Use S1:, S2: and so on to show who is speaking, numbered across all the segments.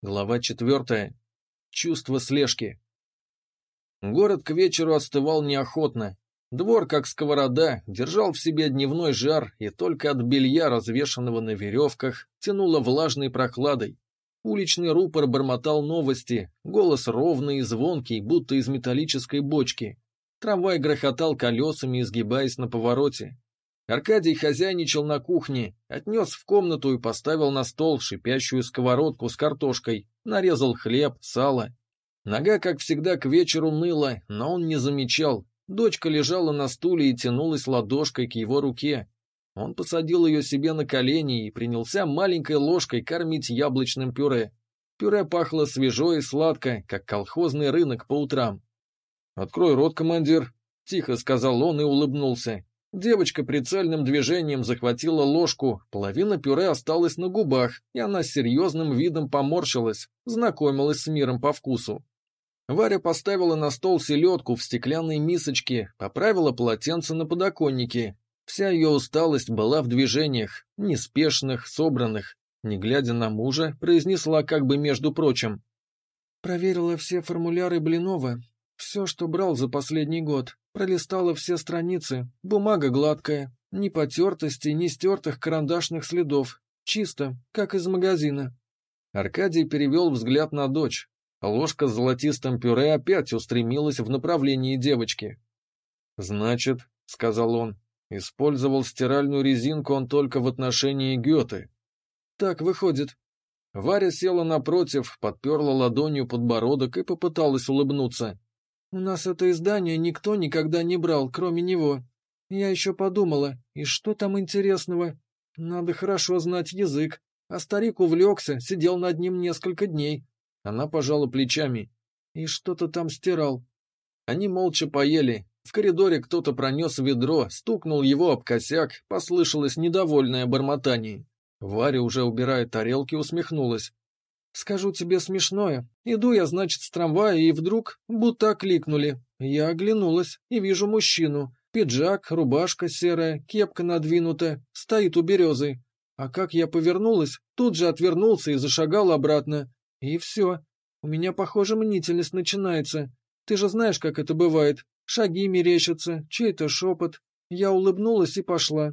S1: Глава четвертая. Чувство слежки. Город к вечеру остывал неохотно. Двор, как сковорода, держал в себе дневной жар, и только от белья, развешанного на веревках, тянуло влажной прохладой. Уличный рупор бормотал новости, голос ровный и звонкий, будто из металлической бочки. Трамвай грохотал колесами, изгибаясь на повороте. Аркадий хозяйничал на кухне, отнес в комнату и поставил на стол шипящую сковородку с картошкой, нарезал хлеб, сало. Нога, как всегда, к вечеру ныла, но он не замечал. Дочка лежала на стуле и тянулась ладошкой к его руке. Он посадил ее себе на колени и принялся маленькой ложкой кормить яблочным пюре. Пюре пахло свежо и сладко, как колхозный рынок по утрам. «Открой рот, командир», — тихо сказал он и улыбнулся. Девочка прицельным движением захватила ложку, половина пюре осталась на губах, и она с серьезным видом поморщилась, знакомилась с миром по вкусу. Варя поставила на стол селедку в стеклянной мисочке, поправила полотенце на подоконнике. Вся ее усталость была в движениях, неспешных, собранных. Не глядя на мужа, произнесла как бы между прочим. «Проверила все формуляры Блинова, все, что брал за последний год. Пролистала все страницы, бумага гладкая, ни потертости, ни стертых карандашных следов. Чисто, как из магазина. Аркадий перевел взгляд на дочь. Ложка с золотистым пюре опять устремилась в направлении девочки. «Значит», — сказал он, — «использовал стиральную резинку он только в отношении Гёте». «Так выходит». Варя села напротив, подперла ладонью подбородок и попыталась улыбнуться. У нас это издание никто никогда не брал, кроме него. Я еще подумала, и что там интересного? Надо хорошо знать язык. А старик увлекся, сидел над ним несколько дней. Она пожала плечами. И что-то там стирал. Они молча поели. В коридоре кто-то пронес ведро, стукнул его об косяк, послышалось недовольное бормотание. Варя, уже убирая тарелки, усмехнулась. Скажу тебе смешное. Иду я, значит, с трамвая, и вдруг будто окликнули. Я оглянулась и вижу мужчину. Пиджак, рубашка серая, кепка надвинута, стоит у березы. А как я повернулась, тут же отвернулся и зашагал обратно. И все. У меня, похоже, мнительность начинается. Ты же знаешь, как это бывает. Шаги мерещатся, чей-то шепот. Я улыбнулась и пошла.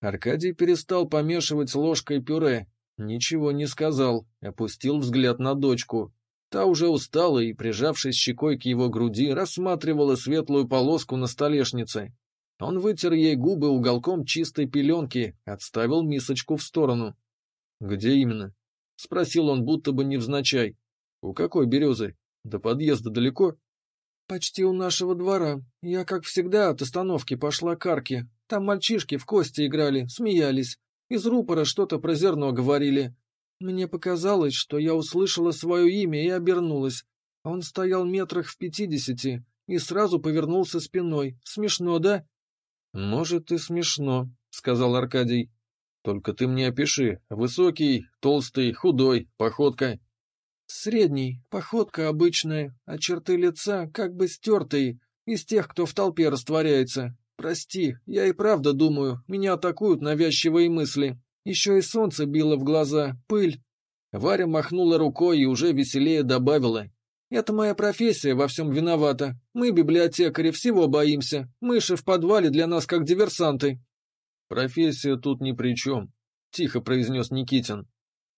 S1: Аркадий перестал помешивать ложкой пюре, Ничего не сказал, опустил взгляд на дочку. Та уже устала и, прижавшись щекой к его груди, рассматривала светлую полоску на столешнице. Он вытер ей губы уголком чистой пеленки, отставил мисочку в сторону. «Где именно?» — спросил он, будто бы невзначай. «У какой березы? До подъезда далеко?» «Почти у нашего двора. Я, как всегда, от остановки пошла к арке. Там мальчишки в кости играли, смеялись. Из рупора что-то про зерно говорили. Мне показалось, что я услышала свое имя и обернулась. Он стоял метрах в пятидесяти и сразу повернулся спиной. Смешно, да? «Может, и смешно», — сказал Аркадий. «Только ты мне опиши. Высокий, толстый, худой, походка». «Средний, походка обычная, а черты лица как бы стертые, из тех, кто в толпе растворяется. Прости, я и правда думаю, меня атакуют навязчивые мысли. Еще и солнце било в глаза, пыль. Варя махнула рукой и уже веселее добавила. Это моя профессия во всем виновата. Мы, библиотекари, всего боимся. Мыши в подвале для нас как диверсанты. Профессия тут ни при чем, тихо произнес Никитин.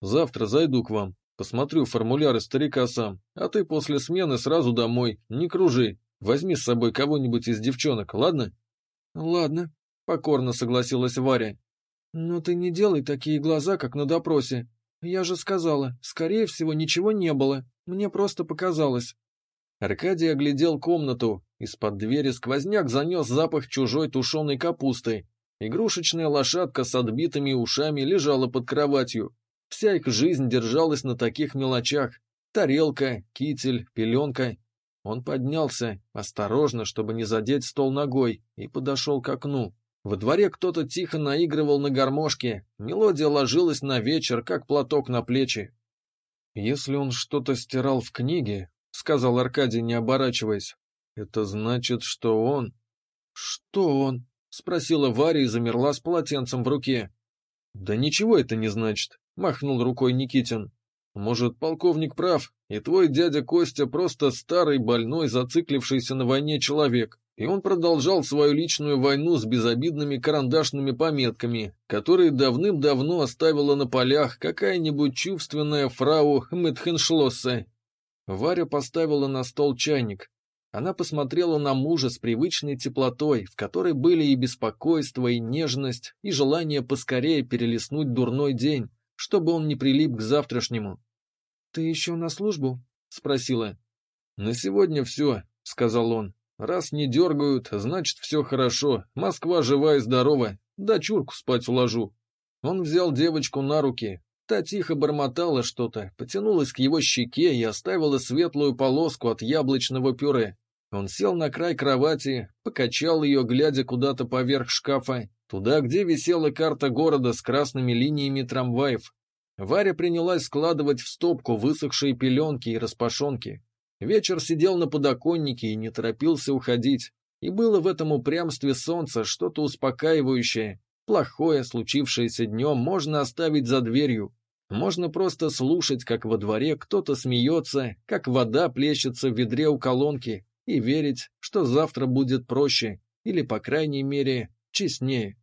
S1: Завтра зайду к вам, посмотрю формуляры старика сам, а ты после смены сразу домой, не кружи. Возьми с собой кого-нибудь из девчонок, ладно? «Ладно», — покорно согласилась Варя. «Но ты не делай такие глаза, как на допросе. Я же сказала, скорее всего, ничего не было. Мне просто показалось». Аркадий оглядел комнату. Из-под двери сквозняк занес запах чужой тушеной капусты. Игрушечная лошадка с отбитыми ушами лежала под кроватью. Вся их жизнь держалась на таких мелочах. Тарелка, китель, пеленка он поднялся, осторожно, чтобы не задеть стол ногой, и подошел к окну. Во дворе кто-то тихо наигрывал на гармошке, мелодия ложилась на вечер, как платок на плечи. «Если он что-то стирал в книге», — сказал Аркадий, не оборачиваясь, — «это значит, что он...» «Что он?» — спросила Варя и замерла с полотенцем в руке. «Да ничего это не значит», — махнул рукой Никитин. Может, полковник прав, и твой дядя Костя просто старый, больной, зациклившийся на войне человек, и он продолжал свою личную войну с безобидными карандашными пометками, которые давным-давно оставила на полях какая-нибудь чувственная фрау Мэтхеншлоссе. Варя поставила на стол чайник. Она посмотрела на мужа с привычной теплотой, в которой были и беспокойство, и нежность, и желание поскорее перелистнуть дурной день, чтобы он не прилип к завтрашнему. «Ты еще на службу?» — спросила. «На сегодня все», — сказал он. «Раз не дергают, значит, все хорошо. Москва жива и здорова. Дочурку спать уложу». Он взял девочку на руки. Та тихо бормотала что-то, потянулась к его щеке и оставила светлую полоску от яблочного пюре. Он сел на край кровати, покачал ее, глядя куда-то поверх шкафа, туда, где висела карта города с красными линиями трамваев, Варя принялась складывать в стопку высохшие пеленки и распашонки. Вечер сидел на подоконнике и не торопился уходить. И было в этом упрямстве солнца что-то успокаивающее. Плохое, случившееся днем, можно оставить за дверью. Можно просто слушать, как во дворе кто-то смеется, как вода плещется в ведре у колонки, и верить, что завтра будет проще, или, по крайней мере, честнее.